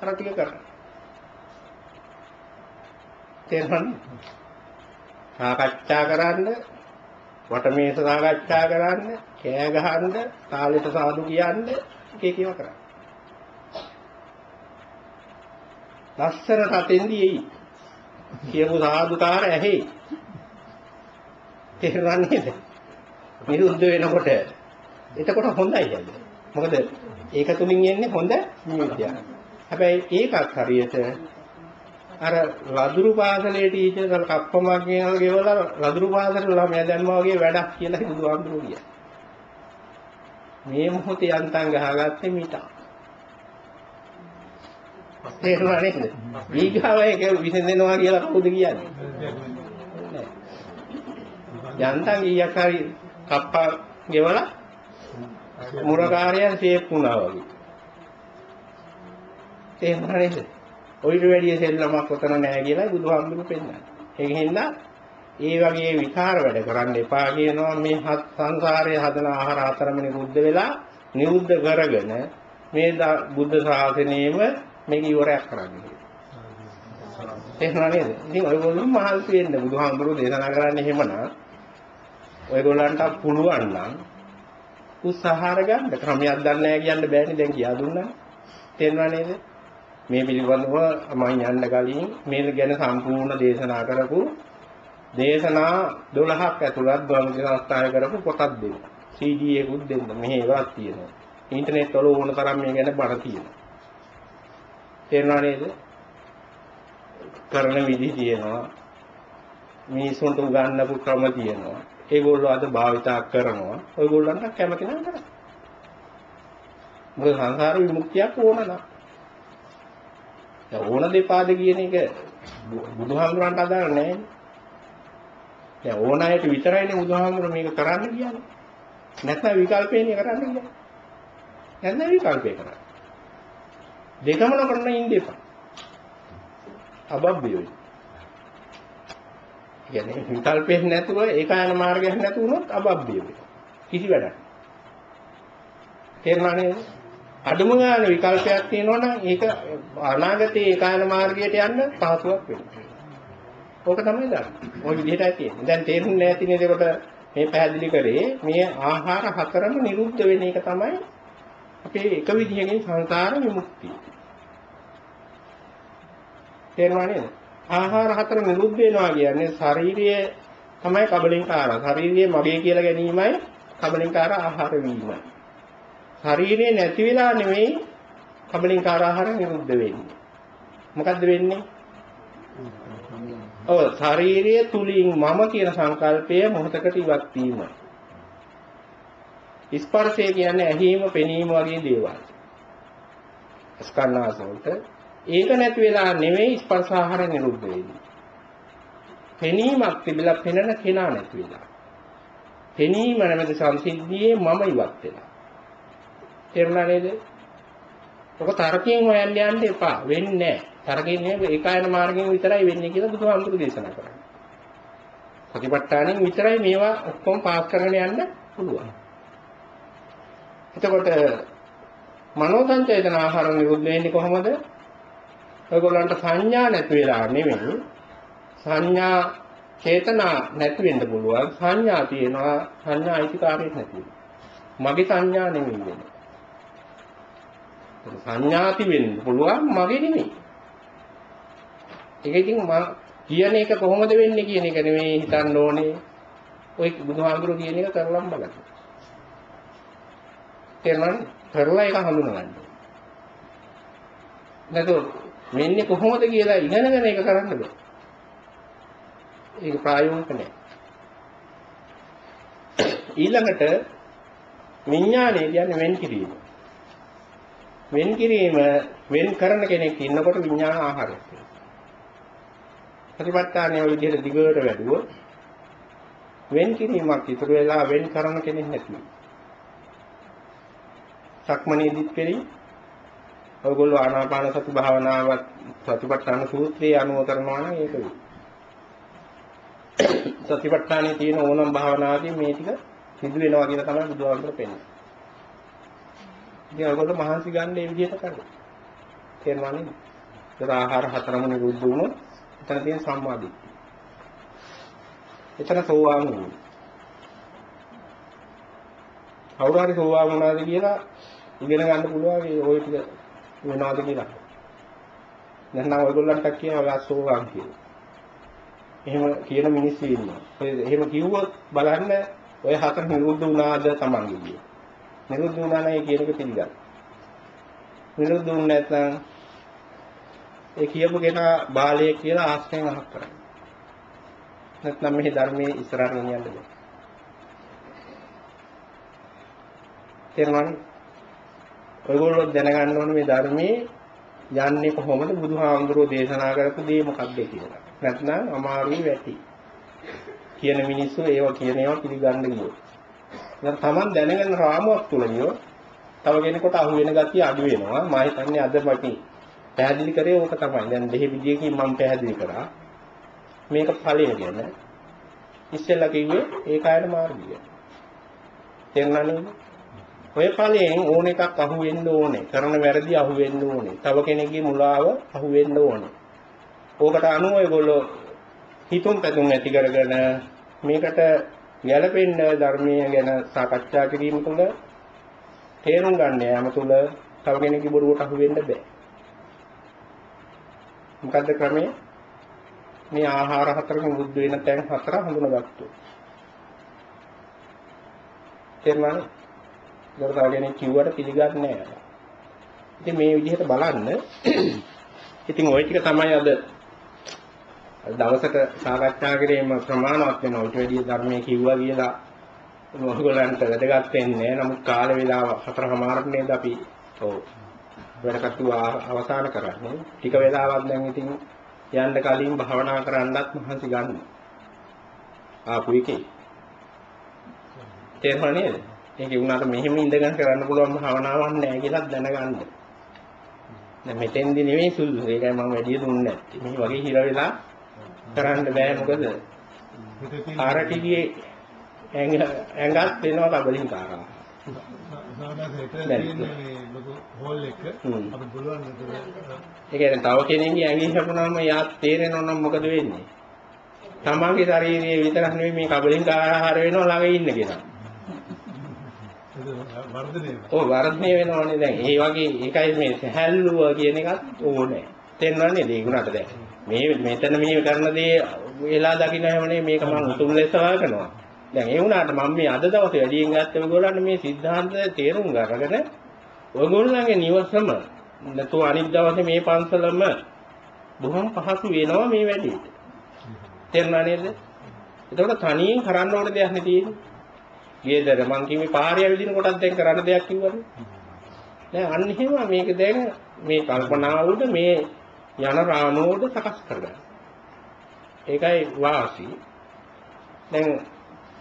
අර ටික කරන්න. තේරුණාද? සාකච්ඡා කරන්න, වටමේස සාකච්ඡා කරන්න, කෑ ගහන්න, තාලෙට සාදු කියන්න, එක එක ඒවා කරන්න. ලස්සන රටෙන්දී එයි. කියමු සාදුකාර ඇහි. තේරුණා නේද? නිරුද්ධ වෙනකොට එතකොට හොඳයි හැබැයි. මොකද ඒක තුලින් එන්නේ හොඳ නිමිතියක්. හැබැයි ඒකත් හරියට අර ලදුරු පාසලේ ටීචර් කප්පමක් කියනවා ගෙවලා ලදුරු පාසලේ ළමයා දැම්මා වගේ වැඩක් කියලා බුදුහාමුදුරුවෝ කියනවා. මේ මොහොතේ යන්තම් ගහගත්තේ මිටා. තේරුණා නේද? ඊගාව එක විසඳෙනවා කියලා කවුද කියන්නේ? යන්තම් ඊයක් හරි කප්පා ගෙවලා මුරකාරයන් ෂේප් වුණා වගේ. තේරුණා නේද? ඔයිට වැඩිය සෙල්ලමක් ඔතන නැහැ කියලා බුදුහාමුදුරු පෙන්නනවා. ඒක හින්දා ඒ වගේ විකාර වැඩ කරන්න එපා කියනවා මේ හත් සංසාරයේ හදන ආහාර හතරම නිරුද්ධ වෙලා නිරුද්ධ කරගෙන මේ දා- බුද්ධ ශාසනයෙම මේක ඉවරයක් කරන්න. තේරුණා නේද? ඉතින් ඔයගොල්ලෝ මහන්සි වෙන්න බුදුහාමුදුරු දේශනා කරන්නේ එහෙමනම් ඔයගොල්ලන්ට පුළුවන් නම් උත්සාහර ගන්න ක්‍රමයක් දන්නේ නැහැ කියන්න බෑනේ දැන් කියා දුන්නා. තේරුණා නේද? මේ පිළිබඳව මම යන්න කලින් මේ ගැන සම්පූර්ණ දේශනා කරපු දේශනා 12ක් ඇතුළත් ධර්ම සංස්ථාය කරපු පොතක් දෙන්න. CD එකකුත් දෙන්න. මෙහි ඒවාක් තියෙනවා. ඉන්ටර්නෙට් වල ඕන තරම් මේ ගැන බණ තියෙනවා. තේරුණා නේද? කරන විදි තියෙනවා. මිනිසුන්ට උගන්වපු ක්‍රම තියෙනවා. ඒගොල්ලෝ අද භාවිතා කරනවා. ඔයගොල්ලන්ට කැමති නම් කරන්න. මොකද සංසාර විමුක්තියක් ඕන නම්. දැන් ඕන දෙපාද කියන එක බු- බුදුහාමුදුරන්ට අදාළ නැහැ. දැන් ඕන අයට විතරයිනේ බුදුහාමුදුර මේක කරන්න කියන්නේ. නැත්නම් විකල්පේනේ කරන්න කියන්නේ. නැත්නම් විකල්පේ කරන්න. දෙකම නොකරන ඉන්න එපා. අබබ්බියෝයි. කියන්නේ විකල්පයක් නැතුව ඒකායන මාර්ගයක් නැතුව උනොත් අබබ්බිය වෙනවා. කිසි වැඩක්. තේරුණා නේද? අඩුම ගන්න විකල්පයක් තියෙනවා නම් ඒක අනාගතයේ ඒකායන මාර්ගයට යන්න පහසුවක් වෙනවා. ඕක තමයි දන්නේ. ওই විදිහටයි තියෙන්නේ. දැන් තේරුන්නේ නැති නේද ඒකට මේ පැහැදිලි කරේ මේ ආහාර හතරම නිරුද්ධ වෙන එක තමයි අපේ එක විදිහකින් සංසාර විමුක්තිය. තේරුණා නේද? ආහාර හතර නිරුද්ධ වෙනවා කියන්නේ ශාරීරිය තමයි කබලින්කාර. ශාරීරිය මගේ කියලා ගැනීමයි කබලින්කාර ආහාර වීමයි. ශරීරේ නැති වෙලා නෙමෙයි කබලින්කාර ආහාර නිරුද්ධ වෙන්නේ. මොකද්ද වෙන්නේ? ඔව් ශරීරය තුලින් මම කියන සංකල්පය මොහොතකට ඉවත් වීමයි. ස්පර්ශය කියන්නේ ඇහිීම, පෙනීම වගේ දේවල්. ස්කන්නාස වලට ඒක නැති වෙලා නෙමෙයි ස්පර්ශ ආහාර නිරුද්ධ වෙන්නේ. පෙනීමක් තිබිලා පෙනෙන කෙනා නැති වෙලා. පෙනීම නැමැති සංසිද්ධියේ මම ඉවත් වෙලා. තේරුණා නේද? ඔක තර්කයෙන් හොයන්න යන්න එපා. වෙන්නේ නැහැ. තර්කයෙන් නෙවෙයි ඒකායන මාර්ගයෙන් විතරයි වෙන්නේ කියලා බුදුහාමුදුරු දේශනා කරන්නේ. ප්‍රතිපත්තාණයෙන් විතරයි මේවා ඔක්කොම පාස් කරගෙන යන්න පුළුවන්. එතකොට මනෝ සංචේතන ආහාර නිරුද්ධ වෙන්නේ කොහොමද? ඔයගොල්ලන්ට සංඥා නැති වෙලා නෙමෙයි සංඥා චේතනා නැති වෙන්න පුළුවන් සංඥා තියෙනවා සංඥා අයිතිකාරයක් නැති වෙනවා. මගේ සංඥා නෙමෙයි වෙන්නේ. සංඥාති වෙන්න පුළුවන් මගේ නෙමෙයි. ඒක ඉතින් මම කියන එක කොහොමද වෙන්නේ කියන එක නෙමෙයි හිතන්න ඕනේ. ඔය බුදුහාමුදුරු කියන එක කරලම් බලන්න. තේරුණාද? කරලා ඒක හඳුනගන්න. නැතොත් වෙන්නේ කොහොමද කියලා ඉගෙනගෙන ඒක කරන්න බෑ. ඒක ප්‍රායෝගික නෑ. ඊළඟට විඥානය කියන්නේ වෙන් කිරීම. වෙන් කිරීම වෙන් කරන කෙනෙක් ඉන්නකොට විඥාන ආහාරයක් වෙනවා. ප්‍රතිපත්තානේ ඔය විදිහට දිගට වැඩුවොත් වෙන් කිරීමක් ඉතුරු වෙලා වෙන් කරන කෙනෙක් නැති වෙනවා. සක්මණේදිත් කෙරි ඔයගොල්ලෝ ආනාපාන සති භාවනාවත් සතිපට්ඨාන සූත්‍රයේ අනුව කරනවා නම් ඒක වෙයි. සතිපට්ඨානේ තියෙන ඕනම භාවනාවකින් මේ ටික සිදු වෙනවා කියලා තමයි බුදුහාමුදුරුවෝ පෙන්නන්නේ. ඉතින් ඔයගොල්ලෝ මහන්සි ගන්න මේ විදිහට කරලා. තේරුණා නේද? ඒතර ආහාර හතරම නිරුද්ධ වුණොත් එතන තියෙන සම්මාදිට්ඨිය. එතන සෝවාන් වුණා. කවුරු හරි සෝවාන් වුණාද කියලා ඉගෙන ගන්න පුළුවන් ඒ ඔය ටික වෙනවාද කියලා. නැත්නම් ඔයගොල්ලන්ට කියනවා ඔය සෝවාන් කියලා. එහෙම කියන මිනිස්සු ඉන්නවා. ඔය එහෙම කිව්වොත් බලන්න ඔය හතර නිරුද්ධ වුණාද Tamange කිය. නිරුද්ධ වුණා නම් ඒ කියන එක පිළිගන්න. නිරුද්ධ වුණ නැත්නම් ඒ කියපු කෙනා බාලයෙක් කියලා ආස්තෙන් අහක් කරන්න. නැත්නම් මේ ධර්මයේ ඉස්සරහට ගෙනියන්න බෑ. තේරුණානේ? ඔයගොල්ලෝ දැනගන්න ඕනේ මේ ධර්මයේ යන්නේ කොහොමද බුදුහාමුදුරෝ දේශනා කරපු දේ මොකක්ද කියලා. නැත්නම් අමාරුයි වැටි. කියන මිනිස්සු ඒව කියන ඒවා පිළිගන්න ගියෝ. දැන් Taman දැනගෙන රාමුවක් තුල ගියෝ තව කෙනෙකුට අහු වෙන ගතිය අඩු වෙනවා. මම හිතන්නේ අද මට පැහැදිලි කරේ ඕක තමයි. දැන් දෙහි විදියකින් මම පැහැදිලි කරා. මේක ඵලය ගැන. ඉස්සෙල්ලා කිව්වේ ඒකායන මාර්ගය. තේරුණා නේද? ඔය ඵලයෙන් ඕන එකක් අහු වෙන්න ඕනේ. කරන වැරදි අහු වෙන්න ඕනේ. තව කෙනෙක්ගේ මුලාව අහු වෙන්න ඕනේ. ඕකට අනුව ඒගොල්ලෝ හිතුම් පැතුම් ඇති කරගෙන මේකට ගැළපෙන්න ධර්මීය ගැන සාකච්ඡා කිරීම තුළ තේරුම් ගන්න යාම තුළ තව කෙනෙකුගේ බොරුවට අහු වෙන්න බෑ. මොකද්ද ක්‍රමය? මේ ආහාර හතරකින් බුද්ධ වෙන තැන් හතර හඳුනාගත්තා. තේරුණානේ? ඒක තව කෙනෙක් කිව්වට පිළිගන්නේ නැහැ. ඉතින් මේ විදිහට බලන්න ඉතින් ওই ටික තමයි අද දවසට සාකච්ඡා කිරීම ප්‍රමාණවත් වෙනවා. ඊට වැඩිය ධර්මයේ කිව්වා කියලා මොහොගලන්ට වැදගත් වෙන්නේ නමුත් කාල වේලාව හතරමාරට නේද අපි ඔව් වැඩ කටයුතු අවසන් කරන්නේ. ටික වේලාවක් දැන් ඉතින් යන්න කලින් භාවනා කරන්නත් මහන්සි ගන්න. ආපු එකේ. තේරුණා නේද? ඒක වුණාට මෙහෙම ඉඳගෙන කරන්න පුළුවන් භාවනාවක් නැහැ කියලා දැනගන්න. දැන් මෙතෙන්දි නෙවෙයි සුළු. ඒකයි මම වැඩි දුන්නේ නැත්තේ. මේ වගේ හිර වෙලා කරන්න බෑ මොකද? ආරටිගේ ඇඟ ඇඟත් වෙනවා කබලින් කාරා. ඒ කියන්නේ තව කෙනෙක්ගේ ඇඟිලි හැපුණාම යා තේරෙනව නම් මොකද වෙන්නේ? තමන්ගේ ශරීරයේ විතරක් නෙවෙයි මේ කබලින් ආහාර වෙනවා ළඟ ඉන්න කෙනා. වර්ධනය. ඔව් වර්ධනය වෙනවනේ දැන්. ඒ වගේ ඒකයි මේ සහැල්ලුව කියන එකත් ඕනේ. තේරෙනවද නේද? ඒකුණාට දැන්. මේ මෙතන මේ කරන දේ වෙලා දකින්න හැමනේ මේක මම උතුම් ලෙස වහකනවා. දැන් ඒ වුණාට මම මේ අද දවසේ වැඩියෙන් ගත්ත ඔයගොල්ලන්ට මේ સિદ્ધාන්තය තේරුම් ගන්නගෙන ඔයගොල්ලන්ගේ නිවසම නැතුව අනිත් දවසේ මේ පන්සලම බොහොම පහසු වෙනවා මේ වැඩේට. තේරුණා නේද? එතකොට තනියෙන් කරන්න ඕන දෙයක් නෙ තියෙන්නේ. ගියදර මං කිව්වේ පාරේ ඇවිදින කොටත් දැන් කරන්න දෙයක් කිව්වනේ. දැන් අන්න එහෙම මේක දැන් මේ කල්පනාවුද මේ යන රාමුවද සකස් කරගන්න. ඒකයි වාසි. දැන්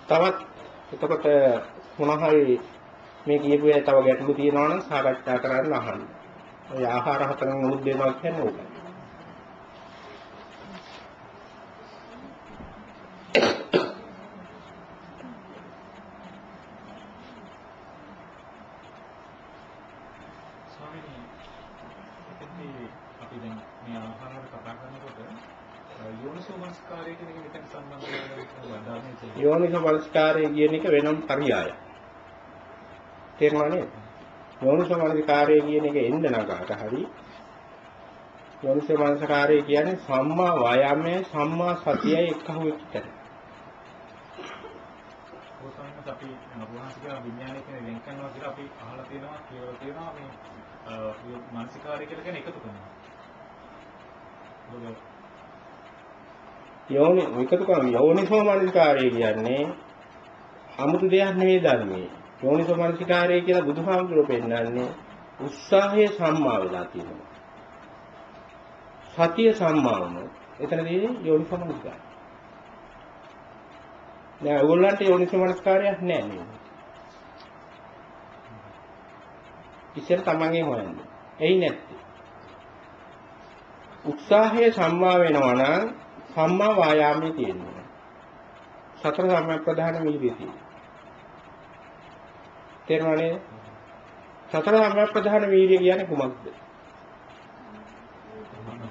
තවත් එතකොට මොන හරි මේ කියපු ඒ තව ගැටලු තියෙනවා නම් සාකච්ඡා කරන්න අහන්න. ඔය ආහාර හතරෙන් උත් දෙනවා කියන්නේ ඕකයි. ස්වාමීනි එතෙන්දී අපි දැන් මේ ආහාර වල කතා කරනකොට යෝනිසෝමස්කාරය කියන එක මෙතන සම්බන්ධ වෙනවා වදාන්නේ තියෙනවා. යෝනිසෝ මනස්කාරය කියන එක වෙනම පරියායක්. තේරුණා නේද? යෝනිසෝ මනස්කාරය කියන එක එන්න නගාට හරි යෝනිසෝ මනස්කාරය කියන්නේ සම්මා වායාමයේ සම්මා සතියයි එකහුව එකට. ඕසයින්ස් අපි අනුභවසික විඥානය කියන වෙන් කරනවා කියලා අපි අහලා තියෙනවා කියලා තියෙනවා මේ අ, මේ මානසිකාරය කියලා කියන්නේ එකතු කරනවා. ඒක යෝනි විකත කරන යෝනිසෝ මනස්කාරය කියන්නේ 아무තු දෙයක් නෙවෙයි ධර්මයේ. යෝනිසෝ මනස්කාරය කියලා බුදුහාමුදුරුවෝ පෙන්නන්නේ උත්සාහය සම්මා වෙලා තියෙනවා. සතිය සම්මා වුණොත් එතනදී යෝනිසෝ මනස්කාරය. දැන් ඔයගොල්ලන්ට යෝනිසෝ මනස්කාරයක් නැහැ නේද? ඉතින් තමන්ගෙන් හොයන්න. එයි නැත්තේ. උත්සාහය සම්මා වෙනවා නම් සම්මා වායාමයේ තියෙනවා. සතර සම්‍යක් ප්‍රධාන වීර්යය තියෙනවා. තේරුණානේ? සතර සම්‍යක් ප්‍රධාන වීර්යය කියන්නේ කුමක්ද?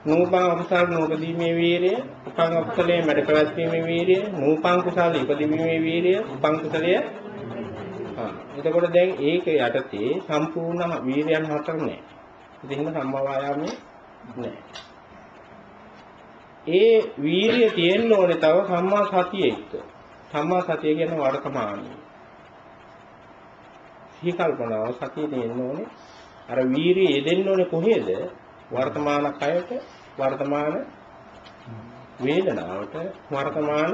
නූපං අකුසල නූපදීමේ වීර්යය, උපං අකුසලයේ මැඩ පැවැත්වීමේ වීර්යය, නූපං කුසල ඉපදීමේ වීර්යය, උපං කුසලය හා එතකොට දැන් ඒක යටතේ සම්පූර්ණ වීර්යයන් හතර නැහැ. ඉතින් එහෙනම් සම්මා වායාමයේ නැහැ. ඒ වීරිය තියෙන්න ඕනේ තව සම්මා සතිය එක්ක. සම්මා සතිය කියන්නේ වර්තමානීය. සිහි කල්පනාව සතිය තියෙන්න ඕනේ. අර වීරිය යෙදෙන්න ඕනේ කොහේද? වර්තමාන කයට, වර්තමාන වේදනාවට, වර්තමාන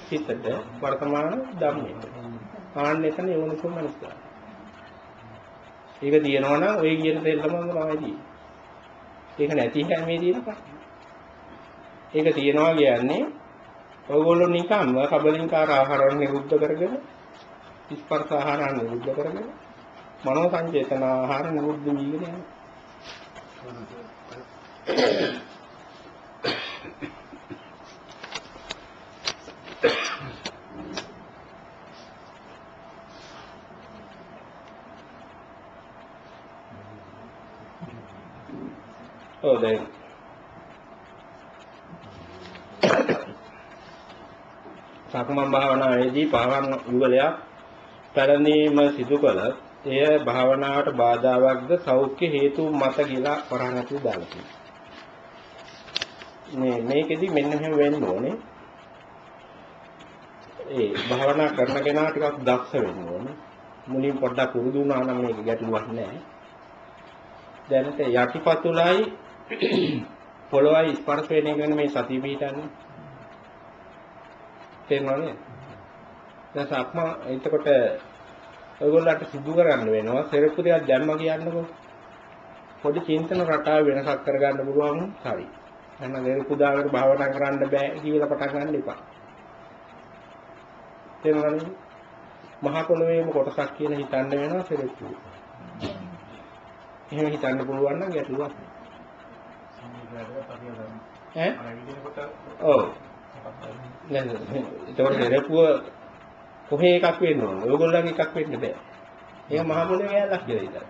සිතට, වර්තමාන ධම්මයට. ආන්න එතන යෝනිසෝ මනසයි. ඒක තියෙනවා නම් ඔය කියන දෙල්ලම තමයි ඒක නැති හැමේ තියෙන කම. ඒක තියනවා කියන්නේ ඔයගොල්ලෝ නිකම්ම කබලින්කාර ආහාර නිරුද්ධ කරගෙන ස්පර්ශ ආහාර නිරුද්ධ කරගෙන මනෝ සංජේතන ආහාර නිරුද්ධ වීගෙන යනවා. ඔව් දැන් සක්මන් භාවනාවේදී පහවන් යුගලයක් පැරණීම සිදු කළත් එය භාවනාවට බාධාවත්ද සෞඛ්‍ය හේතු මත කියලා පරහනතු දාලා මේ මේකෙදි මෙන්න මෙහෙම වෙන්න ඕනේ. ඒ භාවනා කරන කෙනා ටිකක් දක්ෂ වෙන්න ඕනේ. මුලින් පොඩ්ඩක් පුරුදු වුණා නම් මේක ගැටලුවක් නැහැ. දැනට යටිපතුලයි පොළොවයි ස්පර්ශ වෙන එක මේ සතිය පිටන්නේ. තේරෙනවද? දැන් සක්මා එතකොට ඔයගොල්ලන්ට සිදු කරන්න වෙනවා සෙරප්පු දෙකක් දැම්ම කියන්නකෝ. පොඩි චින්තන රටාව වෙනසක් කරගන්න පුළුවන් හරි. එහෙනම් සෙරප්පු දාගෙන භාවනා කරන්න බෑ කියලා පටන් ගන්න එපා. තේරෙනවද? මහ පොළොවේම කොටසක් කියලා හිතන්න වෙනවා සෙරප්පු. එහෙම හිතන්න පුළුවන් නම් ගැටලුවක් නෑ. ඈ? ඔව්. නෑ නෑ. ඒතකොට සෙරප්පුව කොහේ එකක් වෙන්න ඕන. ඔයගොල්ලන්ගේ එකක් වෙන්න බෑ. ඒක මහ පොළොවේ ගෑල්ලක් කියලා හිතන්න.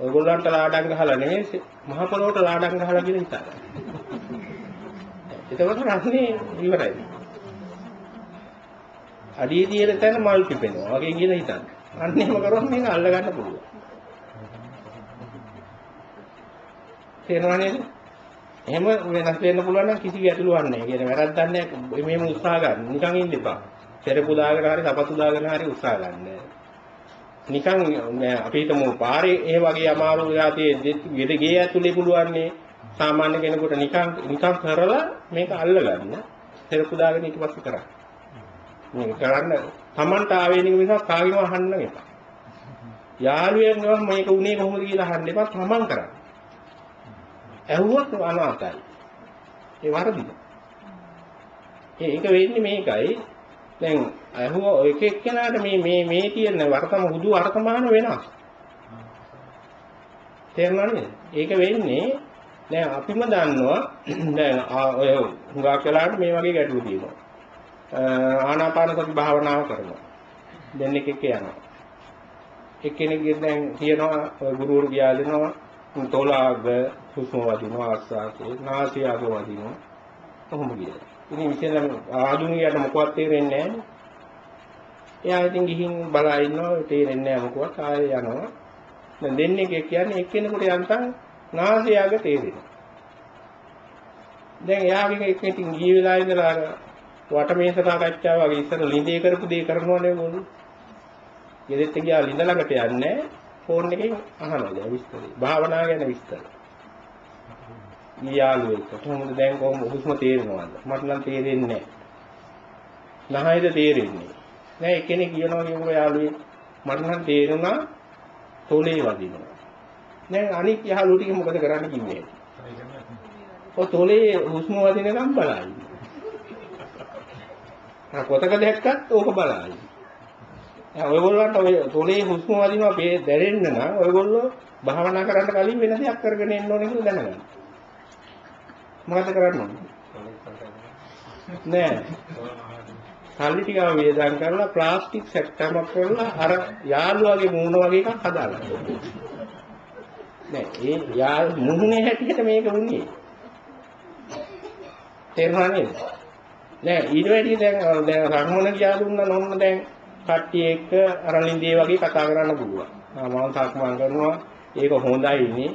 ඔයගොල්ලන්ට ලාඩම් ගහලා නෙමෙයි මහ පොළොවට ලාඩම් ගහලා කියලා හිතන්න. එතකොට රස්නේ ඉවරයි. අඩිය තියෙන තැන මල් පිපෙනවා. වගේ කියලා හිතන්න. අන්න එහෙම කරොත් මේක අල්ල ගන්න පුළුවන්. තේරෙනව නේද? එහෙම වෙනස් වෙන්න පුළුවන් නම් කිසි ගැටලුවක් නැහැ. කියන වැරද්දක් නැහැ. මේම උත්සාහ ගන්න. නිකන් ඉන්න එපා. සෙරපු දාගෙන හරි සපතු දාගෙන හරි උත්සාහ ගන්න. නිකන් අපි හිතමු පාරේ ඒ වගේ අමාරු යාතියේ ගෙද ගේ ඇතුලේ පුළුවන්නේ සාමාන්‍ය කෙනෙකුට නිකන් නිකන් කරලා මේක අල්ල ගන්න. සෙරපු දාගෙන ඊට පස්සේ කරන්න. මේක කරන්න Tamanට ආවේනික මිසක් කාගෙම අහන්න එපා. යාළුවෙන්ව මේක උනේ කොහොමද කියලා අහන්න එපා. Taman කරන්න. ඇහුවොත් අනාතයි. ඒ වරදින. ඒක වෙන්නේ මේකයි. දැන් ඇහුව එක එක්කෙනාට මේ මේ මේ තියෙන වර්තම හුදු වර්තමාන වෙනස්. තේරුණා නේද? ඒක වෙන්නේ දැන් අපිම දන්නවා දැන් ඔය හුඟක් වෙලාවට මේ වගේ ගැටලු තියෙනවා. ආනාපාන සති භාවනාව කරනවා. දෙන්නෙක් එක්ක යනවා. එක්කෙනෙක්ගෙන් දැන් කියනවා ගුරුවරු ගියා දෙනවා තෝලාග හුස්ම වදිනවා ආස්වාසේ නාසය අග වදිනවා කොහොම කියලා. ඉතින් විශේෂයෙන්ම ආධුනිකයට මොකවත් තේරෙන්නේ නැහැ. එයා ඉතින් ගිහින් බලා ඉන්නවා තේරෙන්නේ නැහැ මොකවත් ආයෙ යනවා. දැන් දෙන්නේ කියන්නේ එක්කෙනෙකුට යන්තම් නාසය අග තේරෙනවා. දැන් එයාගේ එක ඉතින් ගිය වෙලාව ඉඳලා අර වටමේස සාකච්ඡාව වගේ ඉස්සර ලිඳේ කරපු දේ කරනවනේ මොකද? ගෙදෙට්ට ගියා ලිඳ ළඟට යන්නේ ෆෝන් එකෙන් අහනවා දැන් විස්තරය. භාවනාව ගැන විස්තර. යාළුවෙක් කොහොමද දැන් කොහොම හුස්ම තේරෙනවද? මට නම් තේරෙන්නේ නැහැ. නහයද තේරෙන්නේ. නෑ එක්කෙනෙක් කියනවා කියමුකෝ යාළුවෙක් මට නම් තේරුණා තොලේ වදිනවා. දැන් අනික් යාළුවෝ ටික මොකද කරන්න කිව්වේ? ඔය තොලේ හුස්ම වදිනකම් බලයි. ආ පොතක දැක්කත් ඕක බලයි. දැන් ඔයගොල්ලන්ට ඔය තොලේ හුස්ම වදිනවා මේ දැනෙන්න නම් ඔයගොල්ලෝ භාවනා කරන්න කලින් වෙන දෙයක් කරගෙන එන්න ඕනේ කියලා දැනගන්න. මොකද කරන්න ඕනේ? නෑ. සල්ලි ටිකව වේදම් කරලා ප්ලාස්ටික් සැක්කමක් කරලා අර යාළුවාගේ මූණ වගේ එකක් හදාගන්න. නෑ ඒ යාළු මුහුණේ හැටියට මේක වුණේ. තේරුණා නේද? නෑ ඊට වැඩි දැන් දැන් රංගන ගියා දුන්නා නෝන්න දැන් කට්ටිය එක්ක අරලින්දේ වගේ කතා කරන්න පුළුවන්. මම සක්මන් කරනවා ඒක හොඳයි නේ.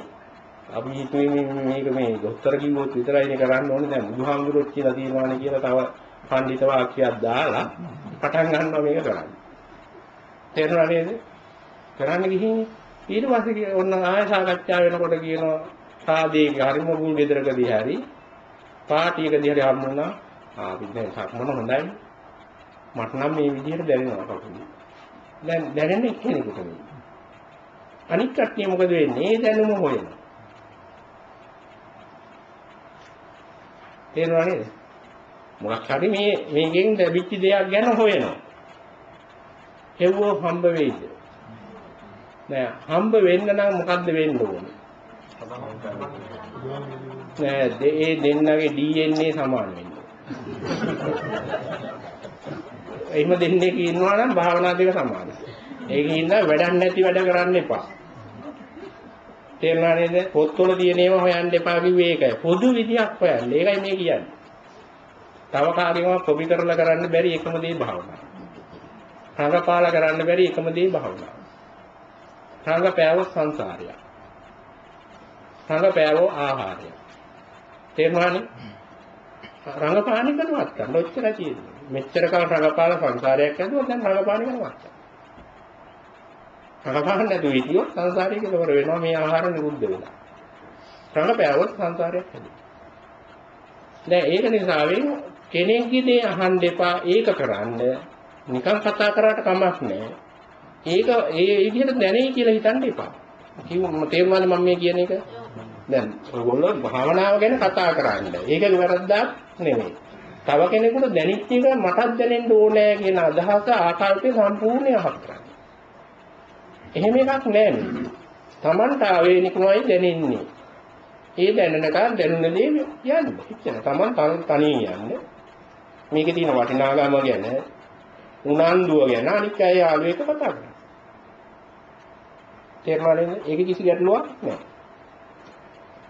අපි හිතුවේ මේ- මේක මේ දොස්තර කිව්වොත් විතරයිනේ කරන්න ඕනේ. දැන් බුදුහාමුදුරුවෝ කියලා තියෙනවානේ කියලා තව පඬිත වාක්‍යයක් දාලා පටන් ගන්නවා මේක කරන්න. තේරුණා නේද? කරන්න ගිහින් ඊට පස්සේ කිය- ඔන්න ආය සාකච්ඡා වෙනකොට කියනවා සාදේක හරි මොකුල් ගෙදරකදී හරි පාටියකදී හරි හම්බුණා ආ අපි දැන් සක්මන හොඳයි? මට නම් මේ විදිහට දැනෙනවා කකුලේ දැන් දැනෙන්නේ එක්කෙනෙකුට නෙවෙයි. අනික් කට්ටිය මොකද වෙන්නේ? ඒ දැනුම හොයනවා. තේරුණා නේද? මොකක් හරි මේ මේකෙන් ලැබිච්ච දෙයක් ගැන හොයනවා. හෙව්වෝ හම්බ වෙයිද? නෑ. හම්බ වෙන්න නම් මොකද්ද වෙන්න ඕනේ? නෑ. දෙ- ඒ දෙන්නගේ DNA සමාන වෙන්න එහෙම දෙන්නෙක් ඉන්නවා නම් භාවනා දෙක සමානයි. ඒකින් ඉඳලා වැඩක් නැති වැඩ කරන්න එපා. තේරුණා නේද? පොත්වල තියෙන ඒවා හොයන්න එපා කිව්වේ ඒකයි. පොදු විදියක් හොයන්න. ඒකයි මේ කියන්නේ. තව කාගෙන්වත් කොපි කරලා කරන්න බැරි එකම දේ භාවනාව රඟපාලා කරන්න බැරි එකම දේ භාවනාව රඟපෑවොත් සංසාරය රඟපෑවෝ ආහාරය තේරුණානේ? රඟපාන එක නවත් ගන්න ඔච්චරයි තියෙන්නේ. මෙච්චර කල් රඟපාලා සංසාරයක් ඇදුවා දැන් රඟපාන එක නවත් රඟපාන්න නැතුව හිටියොත් සංසාරයේ කෙලවර වෙනවා. මේ ආහාර නිරුද්ධ වෙලා. රඟපෑවොත් සංසාරයක් හැදෙනවා. දැන් ඒක නිසා වෙන කෙනෙක්ගේ දේ අහන්න එපා. ඒක කරන්න. නිකන් කතා කරාට කමක් නැහැ. ඒක ඒ විදිහට දැනෙයි කියලා හිතන්න එපා. කිව්වම තේරුණාද මම මේ කියන එක? දැන් ඔයගොල්ලෝ භාවනාව ගැන කතා කරන්නේ ඒක වැරද්දක් නෙමෙයි. තව කෙනෙකුට දැනෙච්ච එක මටත් දැනෙන්න ඕනේ කියන අදහස ආකල්පේ සම්පූර්ණයෙන් අහක් කරන්නේ එහෙම එකක් නෑ නේ Tamanට ආවේනිකමයි දැනෙන්නේ ඒ දැනෙනකන් දැනුන දේ යන්න. එච්චර. Taman තන- තනියෙන් යන්න. මේකේ තියෙන වටිනාකම ගැන උනන්දුව ගැන අනික් අය යාළුවෙක් කතා කරනවා. තේරුණා නේද? ඒක කිසි ගැටලුවක් නෑ.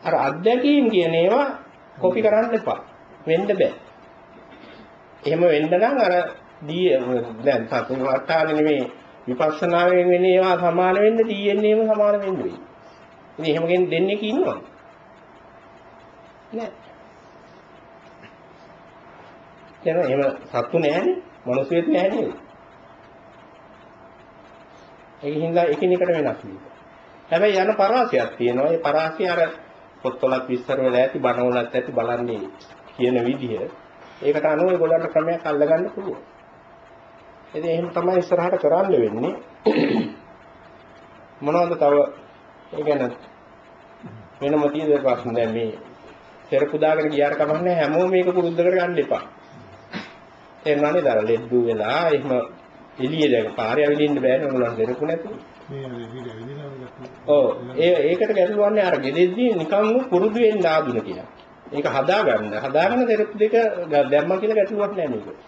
අර අත්දැකීම් කියන ඒවා කොපි කරන්න එපා. වෙන්න බෑ. එහෙම වෙන්න නම් අර දී දැන් සතුන් වටාගෙන නෙමෙයි විපස්සනාවෙන් වෙන ඒවා සමාන වෙන්න DNA ම සමාන වෙන්න වෙයි. ඉතින් එහෙම කෙනෙක් දෙන්නේ ඉන්නවා. නෑ. එහෙනම් එහෙම සත්තු නෑනේ. මිනිස්සුෙත් නෑ නේද? ඒක හින්දා එකිනෙකට වෙනස් වෙනවා. හැබැයි යන පරාසයක් තියෙනවා. ඒ පරාසය අර පොත්වලත් විස්තර වෙලා ඇති, බණවලත් ඇති බලන්නේ කියන විදිහ. ඒකට අනුව ඒගොල්ලන්ට ක්‍රමයක් අල්ලගන්න පුළුවන්. ඉතින් එහෙම තමයි ඉස්සරහට කරන්න වෙන්නේ. මොනවද තව ඒ කියන්නේ වෙනම තියෙන ප්‍රශ්න දැන් මේ පෙරපු දාගෙන ගියාට කමක් නැහැ හැමෝම මේක පුරුද්ද කරගන්න එපා. තේරුණානේ දර ලෙඩ්ඩු වෙලා එහෙම එළිය දැන් පාරේ ඇවිදින්න බෑනේ ඔයගොල්ලන් දෙරපු විදිහම ඔව් ඒ ඒකට ගැටලුවන්නේ අර ගෙදෙද්දී නිකන් පුරුදු වෙන්න ආදුන කියලා. ඒක හදාගන්න. හදාගෙන දෙරපු දෙක දැම්මා කියලා ගැටලුවක් නැහැ මේක.